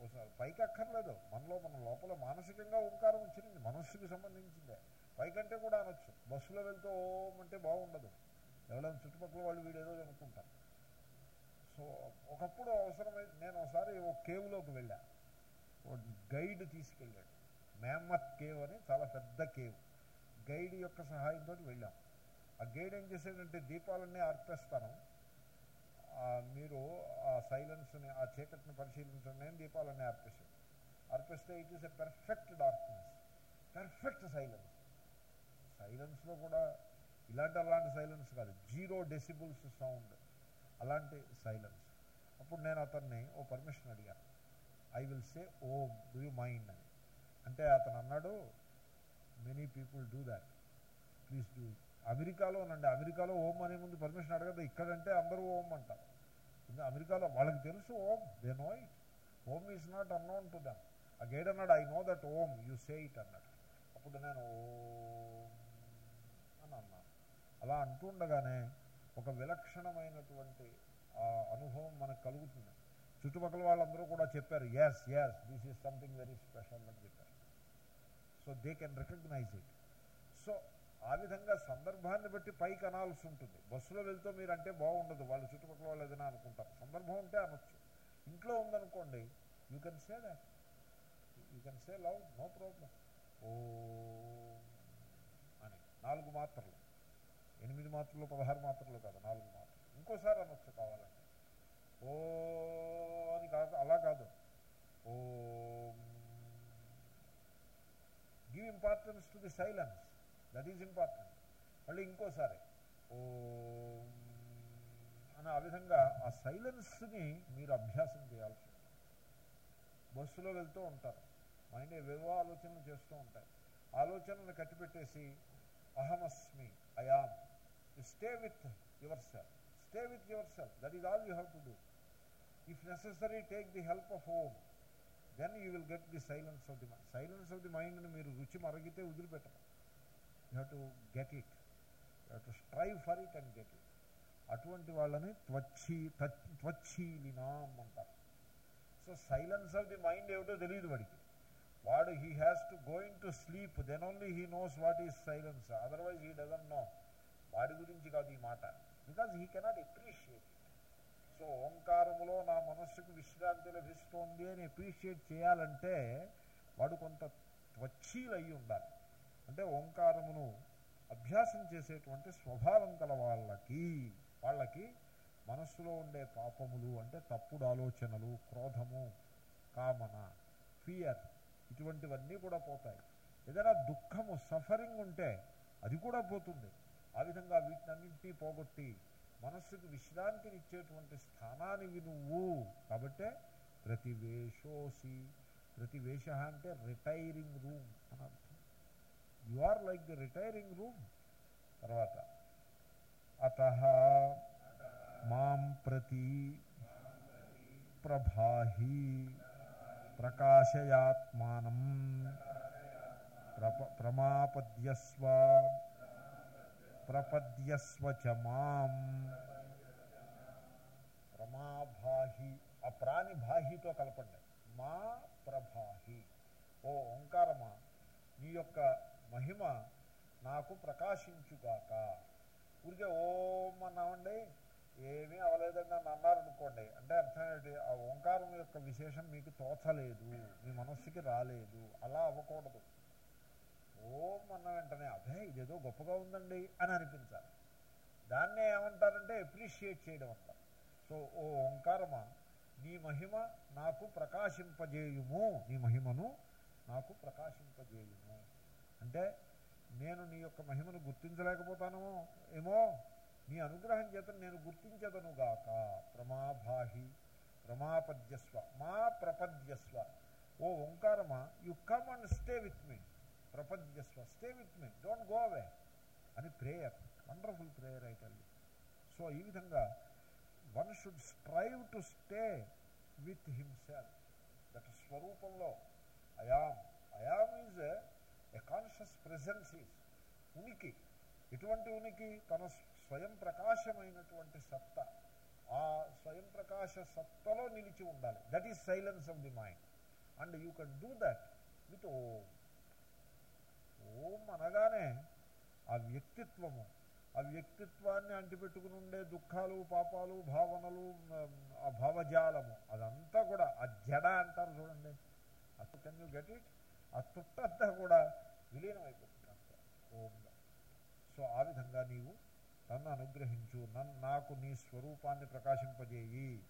ఒకసారి పైకి అక్కర్లేదు. మనలో మన లోపల మానసికంగా ఓంకారం ఉచ్చరించి మనస్సుకి సంబంధించిందే. పైకంటే కూడా అనొచ్చు. బస్సులో వెళ్తూ ఓం అంటే బాగుండదు. ఎవరైనా చుట్టుపక్కల వాళ్ళు వీడేదో అనుకుంటారు. సో ఒకప్పుడు అవసరమై నేను ఒకసారి ఓ కేవ్లోకి వెళ్ళా. ఓ గైడ్ తీసుకెళ్ళాడు. మేమత్ కేవ్ అని చాలా పెద్ద కేవ్ గైడ్ యొక్క సహాయంతో వెళ్ళాం. ఆ గైడ్ ఏం చేసేదంటే దీపాలన్నీ ఆర్పేస్తాను మీరు ఆ సైలెన్స్ని ఆ చీకటిని పరిశీలించండి నేను దీపాలన్నీ అర్పిస్తాను అర్పిస్తే it is a perfect darkness perfect silence సైలెన్స్లో కూడా ఇలాంటి అలాంటి సైలెన్స్ కాదు. జీరో డెసిబుల్స్ సౌండ్ అలాంటి సైలెన్స్ అప్పుడు నేను అతన్ని ఓ పర్మిషన్ అడిగాను. I will say Om do you mind అని. అంటే అతను అన్నాడు many people do that please do అమెరికాలోనండి అమెరికాలో ఓం అనే ముందు పర్మిషన్ అడగదు ఇక్కడంటే అందరూ ఓం అంటారు ఎందుకంటే అమెరికాలో వాళ్ళకి తెలుసు Om they know it Om is not unknown to them ఆ గైడ్ అన్నాడు I know that Om you say it అన్నాడు. అప్పుడు నేను ఓం అని అన్నాను అలా అంటుండగానే ఒక విలక్షణమైనటువంటి ఆ అనుభవం మనకు కలుగుతుంది. చుట్టుపక్కల వాళ్ళందరూ కూడా చెప్పారు yes yes this is something very special అని చెప్పారు. So they can recognize it so ఆ విధంగా సందర్భాన్ని బట్టి పైకి అనాల్సి ఉంటుంది. బస్సులో వెళ్తూ మీరు అంటే బాగుండదు. వాళ్ళు చుట్టుపక్కల వాళ్ళు ఏదైనా అనుకుంటారు. సందర్భం ఉంటే అనొచ్చు. ఇంట్లో ఉందనుకోండి you can say that you can say love no problem ఓ అని. నాలుగు మాత్రలు. ఎనిమిది మాత్రలు పదహారు మాత్రలు కాదు నాలుగు మాత్రలు. ఇంకోసారి అనొచ్చు కావాలంటే. ఓ అని కాదు అలా కాదు. ఓ give importance to the silence that is important మళ్ళీ ఇంకోసారి. ఓ అని ఆ విధంగా ఆ సైలెన్స్ని మీరు అభ్యాసం చేయాల్సి ఉంటుంది. బస్సులో వెళ్తూ ఉంటారు. మైండ్ ఏవేవో ఆలోచనలు చేస్తూ ఉంటాయి ఆలోచనలు కట్టిపెట్టేసి అహమస్మి I am stay with yourself stay with yourself that is all you have to do if necessary take the help of home then you will get the silence of the mind silence of the మైండ్ని మీరు రుచి మరగితే వదిలిపెట్టరు. You have to get it you have to strive for it and get it అటువంటి వాళ్ళని త్వచ్చి త్వచ్చీలినాం అంటారు. So silence of the mind ఏమిటో తెలియదు వాడికి. వాడు he has to going to sleep then only he knows what is silence otherwise he doesn't know వాడి గురించి కాదు ఈ మాట. బికాజ్ హీ కెనాట్ ఎప్రిషియేట్ ఓంకారములో నా మనస్సుకు విశ్రాంతి లభిస్తోంది అని అప్రిషియేట్ చేయాలంటే వాడు కొంత త్వచ్చీలయ్యి ఉండాలి. అంటే ఓంకారమును అభ్యాసం చేసేటువంటి స్వభావం కల వాళ్ళకి వాళ్ళకి మనస్సులో ఉండే పాపములు అంటే తప్పుడు ఆలోచనలు క్రోధము కామన ఫియర్ ఇటువంటివన్నీ కూడా పోతాయి. ఏదైనా దుఃఖము సఫరింగ్ ఉంటే అది కూడా పోతుంది. ఆ విధంగా వీటినన్నింటినీ పోగొట్టి మనస్సుకు విశ్రాంతినిచ్చేటువంటి స్థానానివి నువ్వు. కాబట్టే ప్రతివేశోసి ప్రతివేష అంటే రిటైరింగ్ రూమ్ అని అర్థం. You are like the retiring room తర్వాత అత మాం ప్రతి ప్రభాహి ప్రకాశయాత్మానం. ప్రప ప్రమాపద్యస్వ ప్రపద్యస్వ చ మాం. ప్రమాభాహి. ఆ ప్రాణి భాహితో కలపండి. మా ప్రభాహి. ఓ ఓంకారమా. నీ యొక్క మహిమ నాకు ప్రకాశించుగాక. ఊరికే ఓం అన్నామండి. ఏమీ అవలేదండి అని అన్నారనుకోండి అంటే అర్థం ఏంటి? ఆ ఓంకారం యొక్క విశేషం మీకు తోచలేదు. మీ మనస్సుకి రాలేదు. అలా అవ్వకూడదు. ఓం అన్న వెంటనే అదే ఇదేదో గొప్పగా ఉందండి అని అనిపించాలి. దాన్నే ఏమంటారంటే అప్రిషియేట్ చేయడం అంటారు. సో ఓ ఓంకారమ నీ మహిమ నాకు ప్రకాశింపజేయుము నీ మహిమను నాకు ప్రకాశింపజేయుము. అంటే నేను నీ యొక్క మహిమను గుర్తించలేకపోతానేమో ఏమో నీ అనుగ్రహం చేత నేను గుర్తించదనుగాక ప్రమాభాహి ప్రమాపద్యస్వ మా ప్రపద్యస్వ. ఓ ఓంకారమా you come and stay with me ప్రపంచ stay with me. Don't go away అని ప్రేయర్. వండర్ఫుల్ ప్రేయర్ అయితే సో ఈ విధంగా one should strive to stay with himself that స్వరూపంలో. I am I am is a conscious presence is ఉనికి. ఎటువంటి ఉనికి? తన స్వయం ప్రకాశమైనటువంటి సత్త. ఆ స్వయం ప్రకాశ సత్తలో నిలిచి ఉండాలి. That is silence of the mind and you can do that with ఓ ఓం అనగానే ఆ వ్యక్తిత్వము ఆ వ్యక్తిత్వాన్ని అంటిపెట్టుకుని ఉండే దుఃఖాలు పాపాలు భావనలు ఆ భావజాలము అదంతా కూడా ఆ జడ అంటారు చూడండి. అసలు కెన్ యూ గెట్ ఇట్ ఆ తుట్టంతా కూడా విలీనమైపోతుంది అంతా ఓంగా. సో ఆ విధంగా నీవు నన్ను అనుగ్రహించు నన్ను నాకు నీ స్వరూపాన్ని ప్రకాశింపజేయి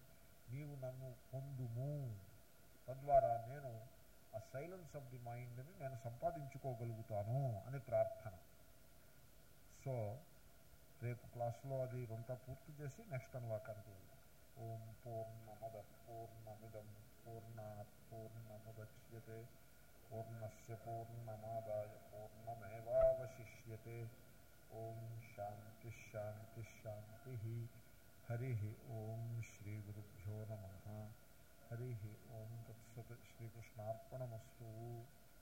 నీవు నన్ను పొందుము. తద్వారా నేను ఆ సైలెన్స్ ఆఫ్ ది మైండ్ని నేను సంపాదించుకోగలుగుతాను అని ప్రార్థన సో రేపు క్లాస్లో అది రొంత పూర్తి చేసి నెక్స్ట్ అనువాకానికి వెళ్దాం ఓం పూర్ణమద పూర్ణమిదం పూర్ణాత్ పూర్ణముద్యతే పూర్ణస్ పూర్ణమాదాయ పూర్ణమేవాశిష్యే ఓం శాంతి శాంతి శాంతి హరి ఓం శ్రీ గురుభ్యో నమ హరి ఓం తత్సత్ శ్రీకృష్ణార్పణమస్తు